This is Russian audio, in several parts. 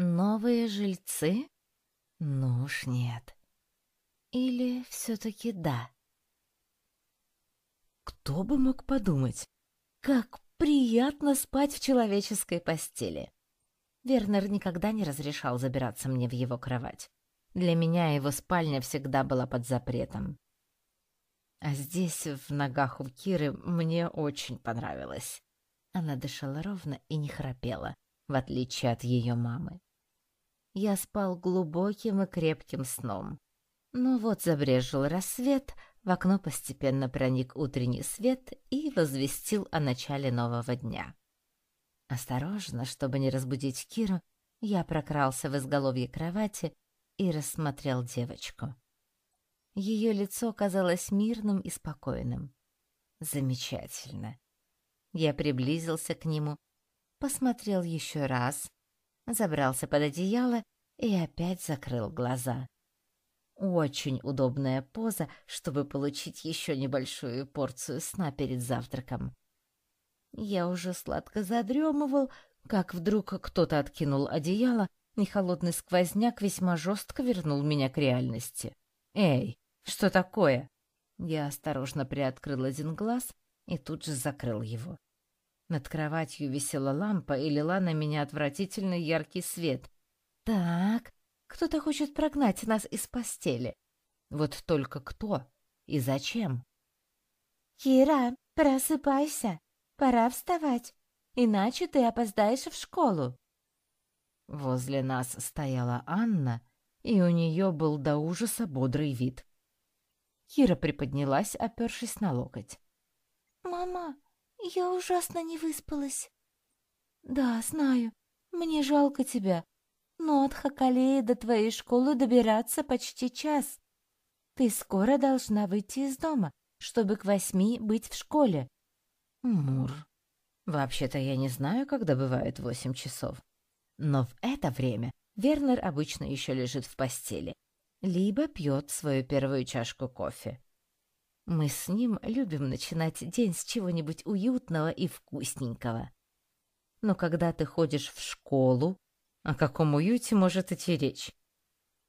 Новые жильцы? Ну уж нет. Или все-таки да? Кто бы мог подумать, как приятно спать в человеческой постели. Вернер никогда не разрешал забираться мне в его кровать. Для меня его спальня всегда была под запретом. А здесь, в ногах у Киры, мне очень понравилось. Она дышала ровно и не храпела, в отличие от ее мамы. Я спал глубоким и крепким сном. Но вот забрежил рассвет, в окно постепенно проник утренний свет и возвестил о начале нового дня. Осторожно, чтобы не разбудить Киру, я прокрался в изголовье кровати и рассмотрел девочку. Ее лицо казалось мирным и спокойным. Замечательно. Я приблизился к нему, посмотрел еще раз, забрался под одеяло и опять закрыл глаза. Очень удобная поза, чтобы получить еще небольшую порцию сна перед завтраком. Я уже сладко задремывал, как вдруг кто-то откинул одеяло, и холодный сквозняк весьма жестко вернул меня к реальности. «Эй, что такое?» Я осторожно приоткрыл один глаз и тут же закрыл его. Над кроватью висела лампа и лила на меня отвратительный яркий свет. «Так, кто-то хочет прогнать нас из постели. Вот только кто и зачем? «Кира, просыпайся. Пора вставать, иначе ты опоздаешь в школу». Возле нас стояла Анна, и у нее был до ужаса бодрый вид. Кира приподнялась, опершись на локоть. «Мама, я ужасно не выспалась». «Да, знаю. Мне жалко тебя. Но от Хакалеи до твоей школы добираться почти час. Ты скоро должна выйти из дома, чтобы к восьми быть в школе. Мур. Вообще-то я не знаю, когда бывает восемь часов. Но в это время Вернер обычно еще лежит в постели, либо пьет свою первую чашку кофе. Мы с ним любим начинать день с чего-нибудь уютного и вкусненького. Но когда ты ходишь в школу, о каком уюте может идти речь?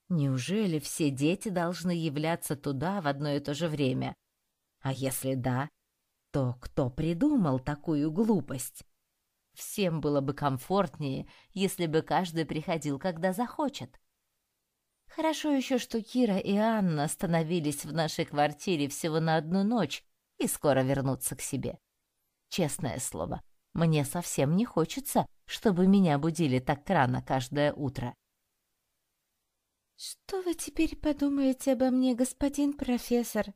Неужели все дети должны являться туда в одно и то же время? А если да, то кто придумал такую глупость? Всем было бы комфортнее, если бы каждый приходил, когда захочет. Хорошо еще, что Кира и Анна остановились в нашей квартире всего на одну ночь и скоро вернутся к себе. Честное слово, мне совсем не хочется, чтобы меня будили так рано каждое утро. «Что вы теперь подумаете обо мне, господин профессор?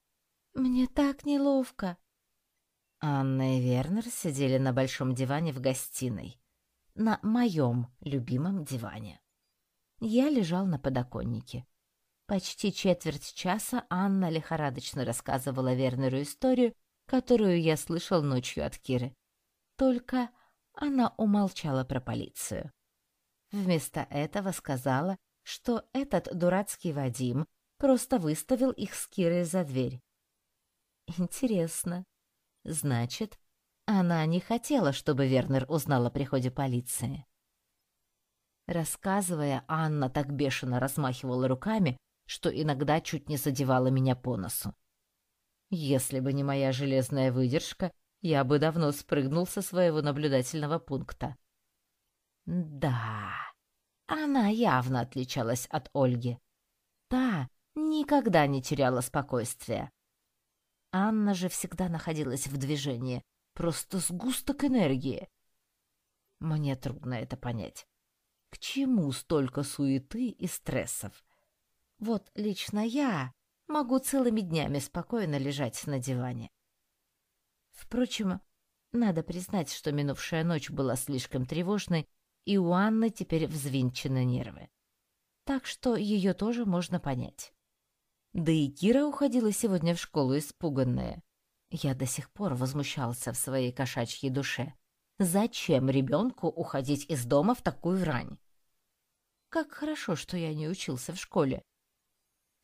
Мне так неловко». Анна и Вернер сидели на большом диване в гостиной. На моем любимом диване. Я лежал на подоконнике. Почти четверть часа Анна лихорадочно рассказывала Вернеру историю, которую я слышал ночью от Киры. Только она умолчала про полицию. Вместо этого сказала, что этот дурацкий Вадим просто выставил их с Кирой за дверь. Интересно. Значит, она не хотела, чтобы Вернер узнал о приходе полиции. Рассказывая, Анна так бешено размахивала руками, что иногда чуть не задевала меня по носу. Если бы не моя железная выдержка, я бы давно спрыгнул со своего наблюдательного пункта. Да, она явно отличалась от Ольги. Та никогда не теряла спокойствия. Анна же всегда находилась в движении, просто сгусток энергии. Мне трудно это понять. К чему столько суеты и стрессов? Вот лично я могу целыми днями спокойно лежать на диване. Впрочем, надо признать, что минувшая ночь была слишком тревожной, и у Анны теперь взвинчены нервы. Так что ее тоже можно понять. Да и Кира уходила сегодня в школу испуганная. Я до сих пор возмущался в своей кошачьей душе. Зачем ребенку уходить из дома в такую рань? Как хорошо, что я не учился в школе.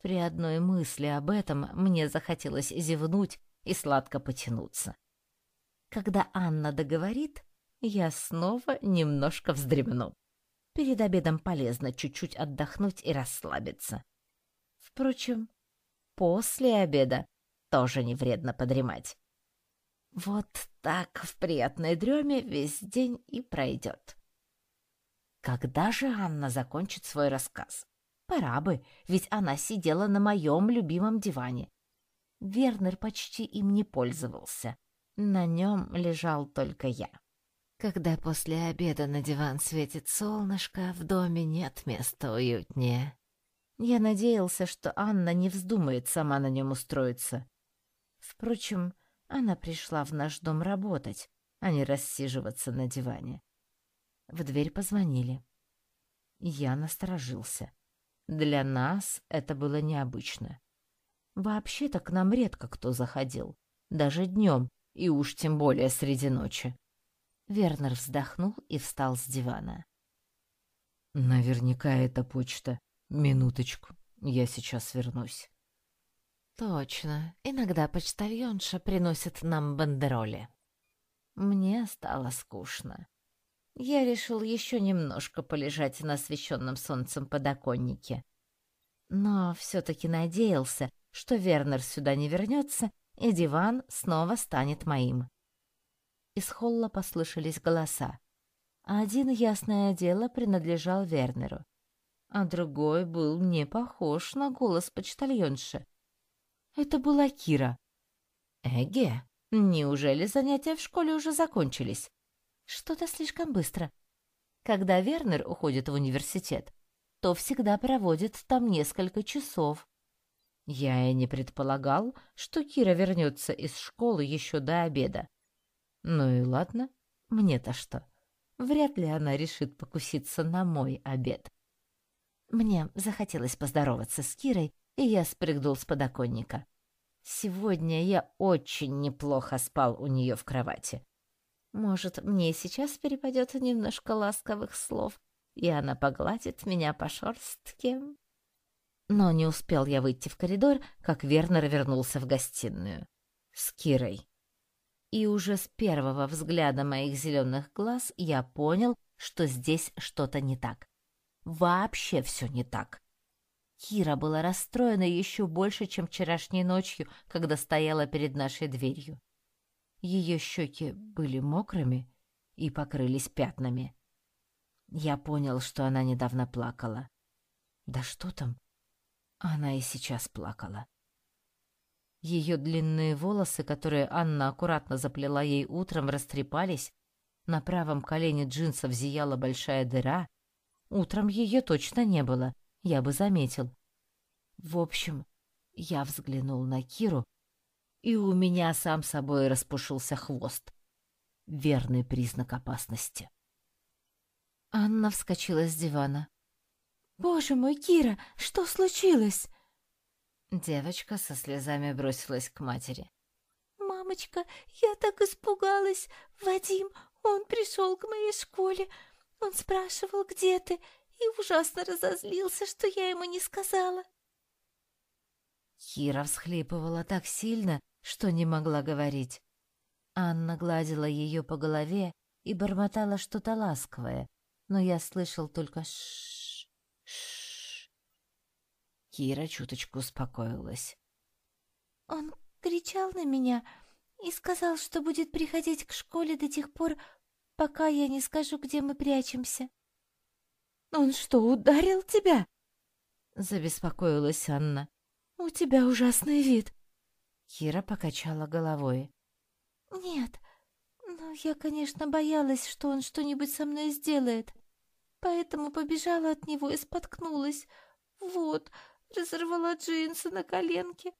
При одной мысли об этом мне захотелось зевнуть и сладко потянуться. Когда Анна договорит, я снова немножко вздремну. Перед обедом полезно чуть-чуть отдохнуть и расслабиться. Впрочем, после обеда тоже не вредно подремать. Вот так в приятной дреме весь день и пройдет. Когда же Анна закончит свой рассказ? Пора бы, ведь она сидела на моем любимом диване. Вернер почти им не пользовался. На нем лежал только я. Когда после обеда на диван светит солнышко, в доме нет места уютнее. Я надеялся, что Анна не вздумает сама на нем устроиться. Впрочем, она пришла в наш дом работать, а не рассиживаться на диване. В дверь позвонили. Я насторожился. Для нас это было необычно. Вообще-то к нам редко кто заходил, даже днем, и уж тем более среди ночи. Вернер вздохнул и встал с дивана. «Наверняка это почта. Минуточку, я сейчас вернусь». «Точно. Иногда почтальонша приносит нам бандероли». Мне стало скучно. Я решил еще немножко полежать на освещенном солнцем подоконнике. Но все-таки надеялся, что Вернер сюда не вернется, и диван снова станет моим. Из холла послышались голоса. Один, ясное дело, принадлежал Вернеру, а другой был не похож на голос почтальонши. Это была Кира. Эге, неужели занятия в школе уже закончились? Что-то слишком быстро. Когда Вернер уходит в университет, то всегда проводит там несколько часов. Я и не предполагал, что Кира вернется из школы еще до обеда. Ну и ладно, мне-то что? Вряд ли она решит покуситься на мой обед. Мне захотелось поздороваться с Кирой, и я спрыгнул с подоконника. Сегодня я очень неплохо спал у нее в кровати. Может, мне сейчас перепадет немножко ласковых слов, и она погладит меня по шорстке. Но не успел я выйти в коридор, как Вернер вернулся в гостиную. С Кирой. И уже с первого взгляда моих зеленых глаз я понял, что здесь что-то не так. Вообще все не так. Кира была расстроена еще больше, чем вчерашней ночью, когда стояла перед нашей дверью. Ее щеки были мокрыми и покрылись пятнами. Я понял, что она недавно плакала. Да что там? Она и сейчас плакала. Ее длинные волосы, которые Анна аккуратно заплела ей утром, растрепались. На правом колене джинсов зияла большая дыра. Утром ее точно не было, я бы заметил. В общем, я взглянул на Киру, и у меня сам собой распушился хвост. Верный признак опасности. Анна вскочила с дивана. «Боже мой, Кира, что случилось?» Девочка со слезами бросилась к матери. «Мамочка, я так испугалась! Вадим, он пришел к моей школе. Он спрашивал, где ты, и ужасно разозлился, что я ему не сказала». Кира всхлипывала так сильно, что не могла говорить. Анна гладила ее по голове и бормотала что-то ласковое, но я слышал только ш Кира чуточку успокоилась. «Он кричал на меня и сказал, что будет приходить к школе до тех пор, пока я не скажу, где мы прячемся». «Он что, ударил тебя?» — забеспокоилась Анна. «У тебя ужасный вид». Кира покачала головой. «Нет, но я, конечно, боялась, что он что-нибудь со мной сделает, поэтому побежала от него и споткнулась. Вот, разорвала джинсы на коленке.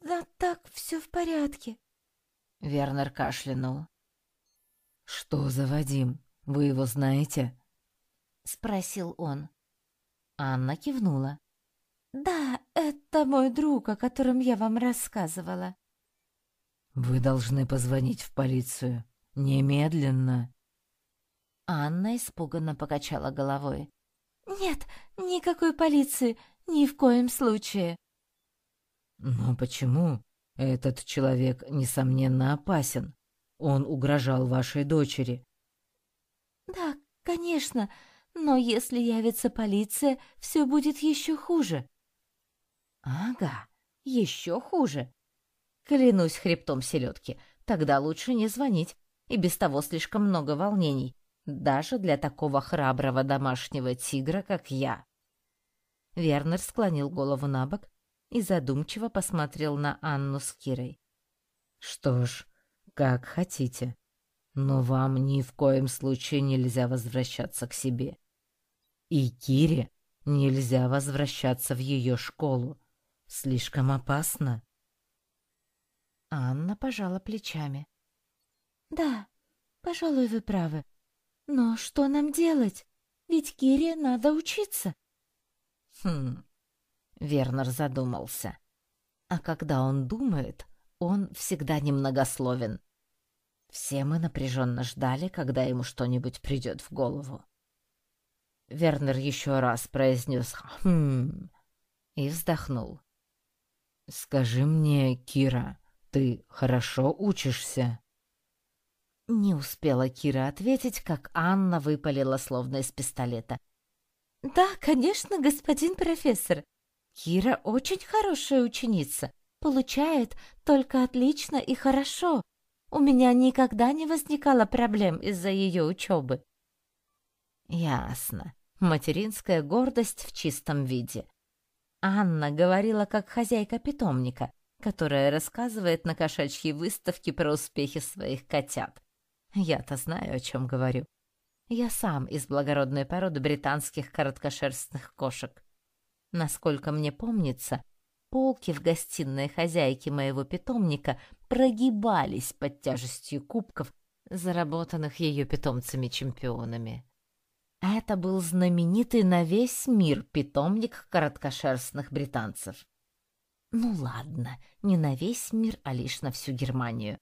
Да так, все в порядке. Вернер кашлянул. «Что за Вадим? Вы его знаете?» — спросил он. Анна кивнула. «Да, это мой друг, о котором я вам рассказывала». «Вы должны позвонить в полицию. Немедленно». Анна испуганно покачала головой. «Нет, никакой полиции. Ни в коем случае. Но почему? Этот человек, несомненно, опасен. Он угрожал вашей дочери. Да, конечно, Но если явится полиция, все будет еще хуже. Ага, еще хуже. Клянусь хребтом селедки, тогда лучше не звонить, и без того слишком много волнений, даже для такого храброго домашнего тигра, как я. Вернер склонил голову на бок и задумчиво посмотрел на Анну с Кирой. «Что ж, как хотите, но вам ни в коем случае нельзя возвращаться к себе. И Кире нельзя возвращаться в ее школу. Слишком опасно». Анна пожала плечами. «Да, пожалуй, вы правы. Но что нам делать? Ведь Кире надо учиться». Хм. Вернер задумался. А когда он думает, он всегда немногословен. Все мы напряженно ждали, когда ему что-нибудь придет в голову. Вернер еще раз произнес «хм» и вздохнул. «Скажи мне, Кира, ты хорошо учишься?» Не успела Кира ответить, как Анна выпалила словно из пистолета. «Да, конечно, господин профессор. Кира очень хорошая ученица. Получает только отлично и хорошо. У меня никогда не возникало проблем из-за ее учебы». «Ясно. Материнская гордость в чистом виде». Анна говорила как хозяйка питомника, которая рассказывает на кошачьей выставке про успехи своих котят. Я-то знаю, о чем говорю. Я сам из благородной породы британских короткошерстных кошек. Насколько мне помнится, полки в гостиной хозяйки моего питомника прогибались под тяжестью кубков, заработанных ее питомцами-чемпионами. Это был знаменитый на весь мир питомник короткошерстных британцев. Ну ладно, не на весь мир, а лишь на всю Германию.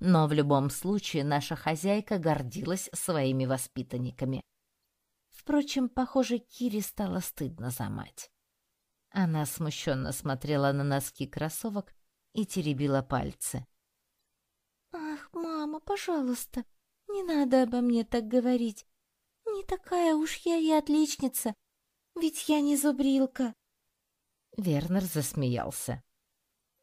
Но в любом случае наша хозяйка гордилась своими воспитанниками. Впрочем, похоже, Кире стало стыдно за мать. Она смущенно смотрела на носки кроссовок и теребила пальцы. «Ах, мама, пожалуйста, не надо обо мне так говорить. Не такая уж я и отличница, ведь я не зубрилка». Вернер засмеялся.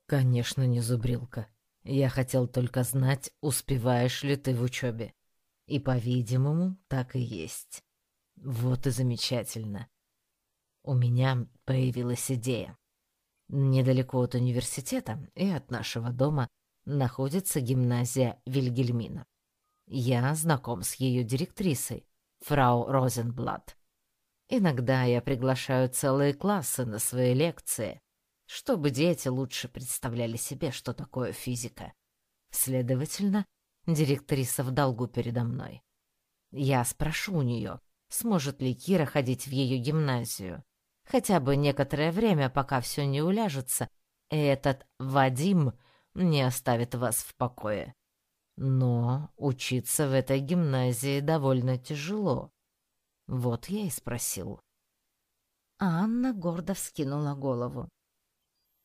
«Конечно, не зубрилка. Я хотел только знать, успеваешь ли ты в учебе. И, по-видимому, так и есть. Вот и замечательно. У меня появилась идея. Недалеко от университета и от нашего дома находится гимназия Вильгельмина. Я знаком с ее директрисой, фрау Розенблат. Иногда я приглашаю целые классы на свои лекции, чтобы дети лучше представляли себе, что такое физика. Следовательно, директриса в долгу передо мной. Я спрошу у нее, сможет ли Кира ходить в ее гимназию. Хотя бы некоторое время, пока все не уляжется, и этот Вадим не оставит вас в покое. Но учиться в этой гимназии довольно тяжело. Вот я и спросил. Анна гордо вскинула голову.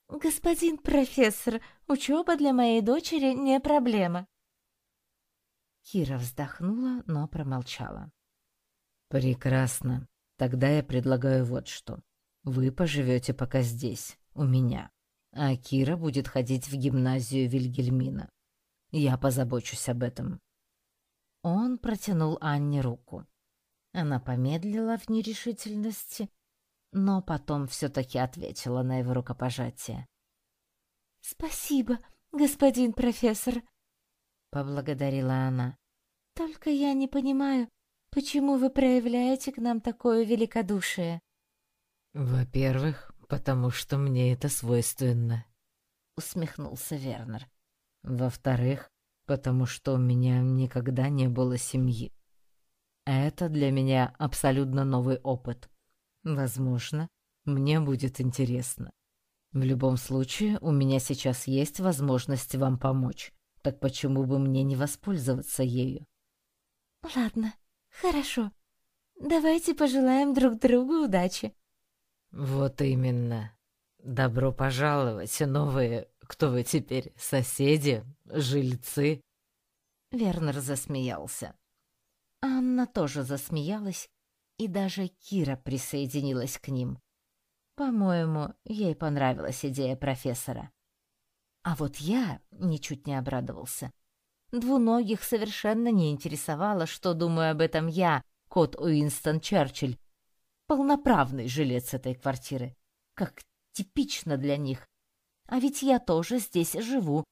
«Господин профессор, учеба для моей дочери не проблема». Кира вздохнула, но промолчала. «Прекрасно. Тогда я предлагаю вот что. Вы поживете пока здесь, у меня, а Кира будет ходить в гимназию Вильгельмина. Я позабочусь об этом». Он протянул Анне руку. Она помедлила в нерешительности, но потом все-таки ответила на его рукопожатие. «Спасибо, господин профессор», — поблагодарила она. «Только я не понимаю, почему вы проявляете к нам такое великодушие?» «Во-первых, потому что мне это свойственно», — усмехнулся Вернер. «Во-вторых, потому что у меня никогда не было семьи. Это для меня абсолютно новый опыт. Возможно, мне будет интересно. В любом случае, у меня сейчас есть возможность вам помочь. Так почему бы мне не воспользоваться ею? Ладно, хорошо. Давайте пожелаем друг другу удачи. Вот именно. Добро пожаловать, новые, кто вы теперь, соседи, жильцы? Вернер засмеялся. Анна тоже засмеялась, и даже Кира присоединилась к ним. По-моему, ей понравилась идея профессора. А вот я ничуть не обрадовался. Двуногих совершенно не интересовало, что думаю об этом я, кот Уинстон Черчилль, полноправный жилец этой квартиры, как типично для них. А ведь я тоже здесь живу.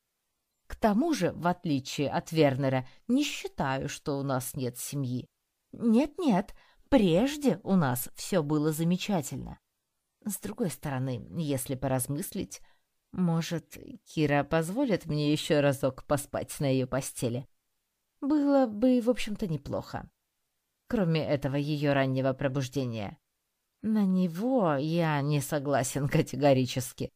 К тому же, в отличие от Вернера, не считаю, что у нас нет семьи. Нет-нет, прежде у нас все было замечательно. С другой стороны, если поразмыслить, может, Кира позволит мне еще разок поспать на ее постели? Было бы, в общем-то, неплохо. Кроме этого ее раннего пробуждения. На него я не согласен категорически.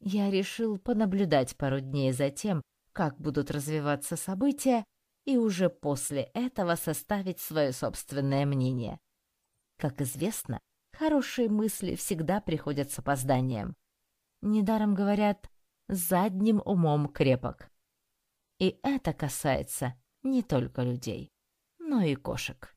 Я решил понаблюдать пару дней за тем, как будут развиваться события, и уже после этого составить свое собственное мнение. Как известно, хорошие мысли всегда приходят с опозданием. Недаром говорят «задним умом крепок». И это касается не только людей, но и кошек.